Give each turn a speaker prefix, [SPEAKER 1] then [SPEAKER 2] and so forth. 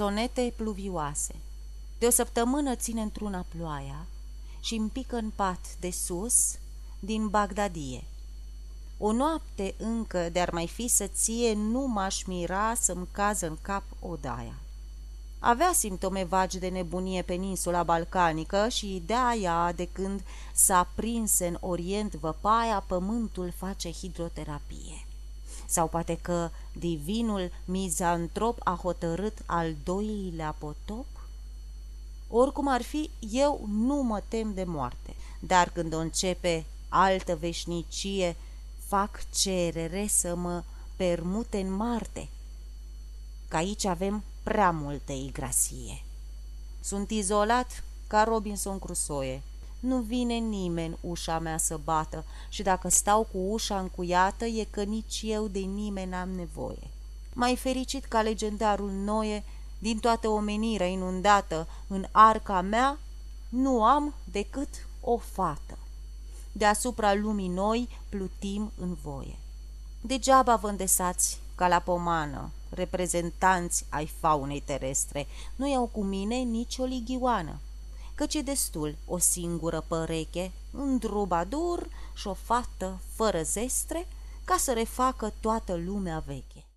[SPEAKER 1] Sonete pluvioase De o săptămână ține într-una ploaia și îmi pică în pat de sus din Bagdadie. O noapte încă de-ar mai fi să ție, nu m-aș mira să-mi cază în cap odaia. Avea simptome vagi de nebunie peninsula balcanică și de-aia, de când s-a prins în Orient văpaia, pământul face hidroterapie. Sau poate că divinul mizantrop a hotărât al doilea potop? Oricum ar fi, eu nu mă tem de moarte, dar când o începe altă veșnicie, fac cerere să mă permute în Marte, că aici avem prea multă igrasie. Sunt izolat ca Robinson Crusoe. Nu vine nimeni ușa mea să bată și dacă stau cu ușa încuiată e că nici eu de nimeni n-am nevoie. Mai fericit ca legendarul Noe, din toată omenirea inundată în arca mea, nu am decât o fată. Deasupra lumii noi plutim în voie. Degeaba vă îndesați ca la pomană, reprezentanți ai faunei terestre, nu iau cu mine nici o ligioană, căci e destul o singură păreche, un drubadur și o fată fără zestre, ca să refacă toată lumea veche.